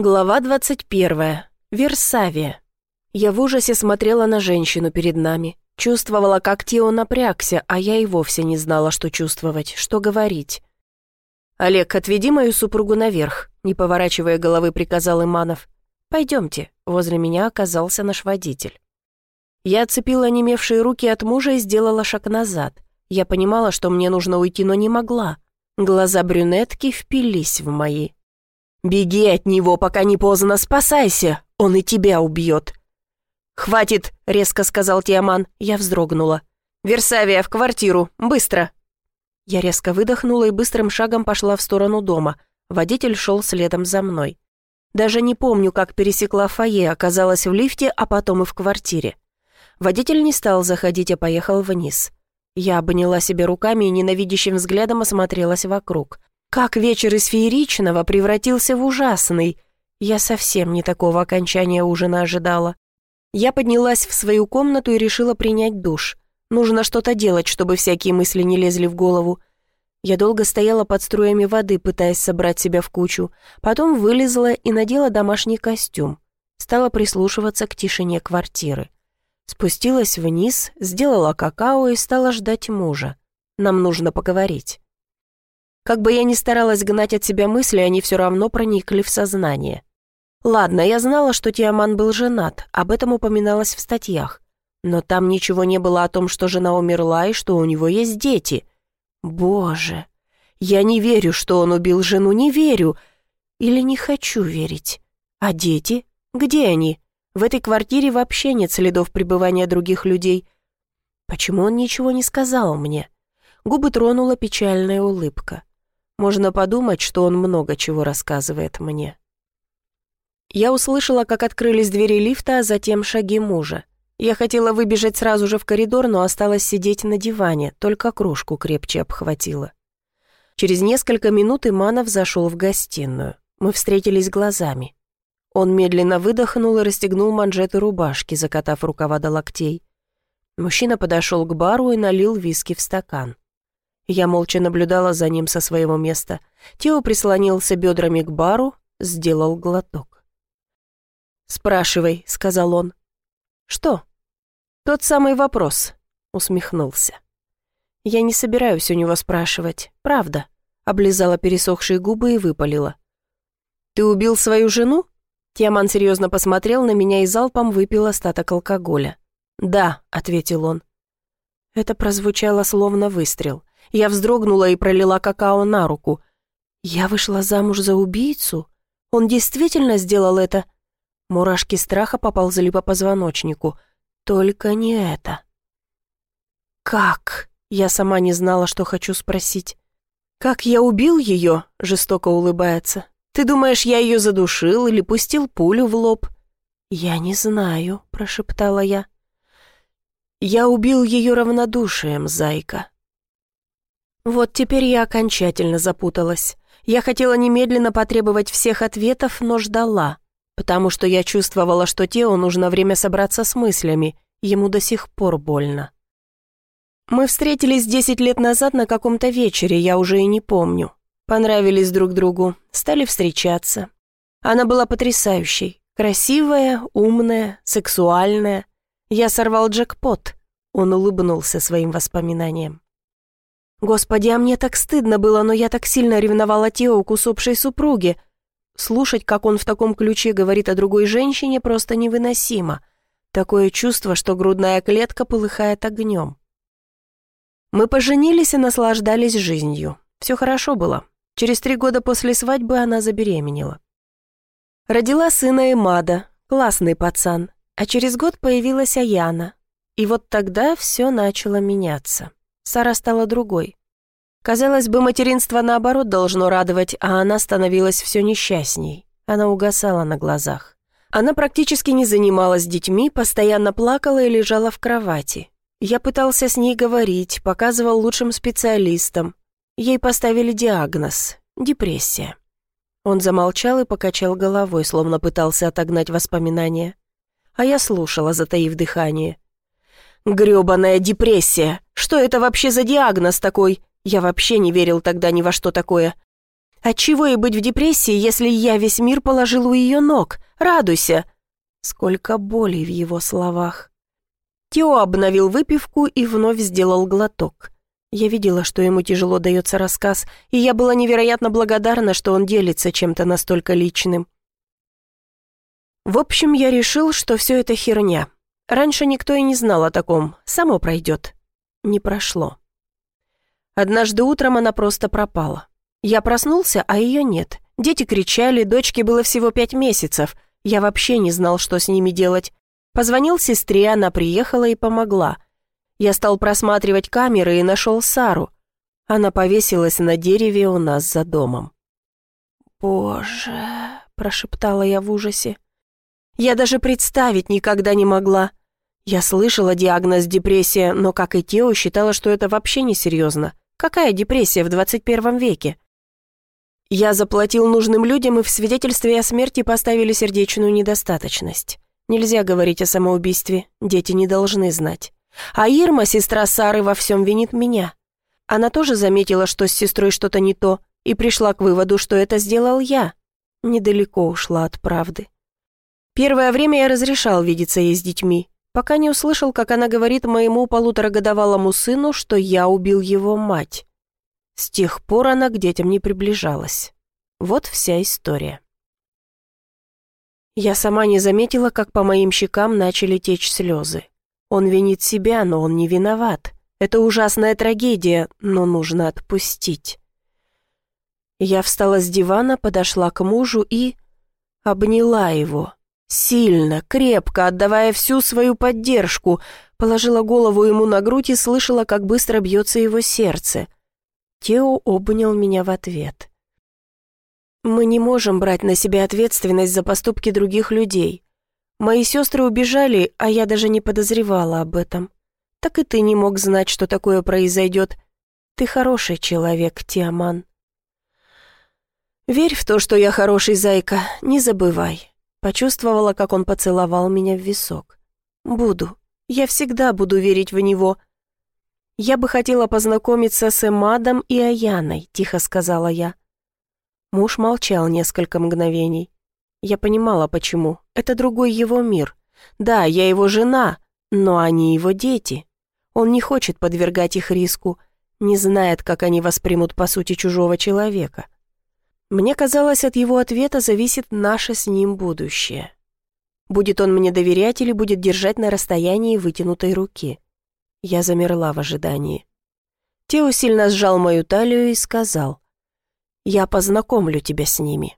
Глава 21. Версавия. Я в ужасе смотрела на женщину перед нами. Чувствовала, как Тео напрягся, а я и вовсе не знала, что чувствовать, что говорить. «Олег, отведи мою супругу наверх», — не поворачивая головы, приказал Иманов. «Пойдемте», — возле меня оказался наш водитель. Я отцепила онемевшие руки от мужа и сделала шаг назад. Я понимала, что мне нужно уйти, но не могла. Глаза брюнетки впились в мои. «Беги от него, пока не поздно, спасайся! Он и тебя убьет!» «Хватит!» — резко сказал Тиаман. Я вздрогнула. «Версавия, в квартиру! Быстро!» Я резко выдохнула и быстрым шагом пошла в сторону дома. Водитель шел следом за мной. Даже не помню, как пересекла фойе, оказалась в лифте, а потом и в квартире. Водитель не стал заходить, а поехал вниз. Я обняла себе руками и ненавидящим взглядом осмотрелась вокруг. Как вечер из фееричного превратился в ужасный. Я совсем не такого окончания ужина ожидала. Я поднялась в свою комнату и решила принять душ. Нужно что-то делать, чтобы всякие мысли не лезли в голову. Я долго стояла под струями воды, пытаясь собрать себя в кучу. Потом вылезла и надела домашний костюм. Стала прислушиваться к тишине квартиры. Спустилась вниз, сделала какао и стала ждать мужа. Нам нужно поговорить. Как бы я ни старалась гнать от себя мысли, они все равно проникли в сознание. Ладно, я знала, что Тиаман был женат, об этом упоминалось в статьях. Но там ничего не было о том, что жена умерла и что у него есть дети. Боже, я не верю, что он убил жену, не верю. Или не хочу верить. А дети? Где они? В этой квартире вообще нет следов пребывания других людей. Почему он ничего не сказал мне? Губы тронула печальная улыбка. Можно подумать, что он много чего рассказывает мне. Я услышала, как открылись двери лифта, а затем шаги мужа. Я хотела выбежать сразу же в коридор, но осталась сидеть на диване, только кружку крепче обхватила. Через несколько минут Иманов зашел в гостиную. Мы встретились глазами. Он медленно выдохнул и расстегнул манжеты рубашки, закатав рукава до локтей. Мужчина подошел к бару и налил виски в стакан. Я молча наблюдала за ним со своего места. Тео прислонился бедрами к бару, сделал глоток. «Спрашивай», — сказал он. «Что?» «Тот самый вопрос», — усмехнулся. «Я не собираюсь у него спрашивать, правда», — облизала пересохшие губы и выпалила. «Ты убил свою жену?» Тиаман серьезно посмотрел на меня и залпом выпил остаток алкоголя. «Да», — ответил он. Это прозвучало словно выстрел. Я вздрогнула и пролила какао на руку. Я вышла замуж за убийцу? Он действительно сделал это? Мурашки страха поползли по позвоночнику. Только не это. «Как?» Я сама не знала, что хочу спросить. «Как я убил ее?» — жестоко улыбается. «Ты думаешь, я ее задушил или пустил пулю в лоб?» «Я не знаю», — прошептала я. «Я убил ее равнодушием, зайка. Вот теперь я окончательно запуталась. Я хотела немедленно потребовать всех ответов, но ждала, потому что я чувствовала, что Тео нужно время собраться с мыслями, ему до сих пор больно. Мы встретились десять лет назад на каком-то вечере, я уже и не помню. Понравились друг другу, стали встречаться. Она была потрясающей, красивая, умная, сексуальная. Я сорвал джекпот. Он улыбнулся своим воспоминаниям. Господи, а мне так стыдно было, но я так сильно ревновала Тео к усопшей супруге. Слушать, как он в таком ключе говорит о другой женщине, просто невыносимо. Такое чувство, что грудная клетка полыхает огнем. Мы поженились и наслаждались жизнью. Все хорошо было. Через три года после свадьбы она забеременела. Родила сына Эмада, классный пацан, а через год появилась Аяна. И вот тогда все начало меняться. Сара стала другой. Казалось бы, материнство наоборот должно радовать, а она становилась все несчастней. Она угасала на глазах. Она практически не занималась детьми, постоянно плакала и лежала в кровати. Я пытался с ней говорить, показывал лучшим специалистам. Ей поставили диагноз – депрессия. Он замолчал и покачал головой, словно пытался отогнать воспоминания. А я слушала, затаив дыхание. Грёбаная депрессия. Что это вообще за диагноз такой? Я вообще не верил тогда ни во что такое. Отчего ей быть в депрессии, если я весь мир положил у ее ног? Радуйся!» Сколько боли в его словах. Тео обновил выпивку и вновь сделал глоток. Я видела, что ему тяжело дается рассказ, и я была невероятно благодарна, что он делится чем-то настолько личным. В общем, я решил, что все это херня. Раньше никто и не знал о таком, само пройдет. Не прошло. Однажды утром она просто пропала. Я проснулся, а ее нет. Дети кричали, дочке было всего пять месяцев. Я вообще не знал, что с ними делать. Позвонил сестре, она приехала и помогла. Я стал просматривать камеры и нашел Сару. Она повесилась на дереве у нас за домом. «Боже!» – прошептала я в ужасе. Я даже представить никогда не могла. Я слышала диагноз депрессия, но, как и Тео, считала, что это вообще несерьезно. Какая депрессия в 21 веке? Я заплатил нужным людям, и в свидетельстве о смерти поставили сердечную недостаточность. Нельзя говорить о самоубийстве, дети не должны знать. А Ирма, сестра Сары, во всем винит меня. Она тоже заметила, что с сестрой что-то не то, и пришла к выводу, что это сделал я. Недалеко ушла от правды. Первое время я разрешал видеться ей с детьми, пока не услышал, как она говорит моему полуторагодовалому сыну, что я убил его мать. С тех пор она к детям не приближалась. Вот вся история. Я сама не заметила, как по моим щекам начали течь слезы. Он винит себя, но он не виноват. Это ужасная трагедия, но нужно отпустить. Я встала с дивана, подошла к мужу и... обняла его. Сильно, крепко, отдавая всю свою поддержку, положила голову ему на грудь и слышала, как быстро бьется его сердце. Тео обнял меня в ответ. «Мы не можем брать на себя ответственность за поступки других людей. Мои сестры убежали, а я даже не подозревала об этом. Так и ты не мог знать, что такое произойдет. Ты хороший человек, Тиаман. Верь в то, что я хороший зайка, не забывай». Почувствовала, как он поцеловал меня в висок. «Буду. Я всегда буду верить в него», «Я бы хотела познакомиться с Эмадом и Аяной», — тихо сказала я. Муж молчал несколько мгновений. Я понимала, почему. Это другой его мир. Да, я его жена, но они его дети. Он не хочет подвергать их риску, не знает, как они воспримут по сути чужого человека. Мне казалось, от его ответа зависит наше с ним будущее. Будет он мне доверять или будет держать на расстоянии вытянутой руки. Я замерла в ожидании. Тео сильно сжал мою талию и сказал, «Я познакомлю тебя с ними».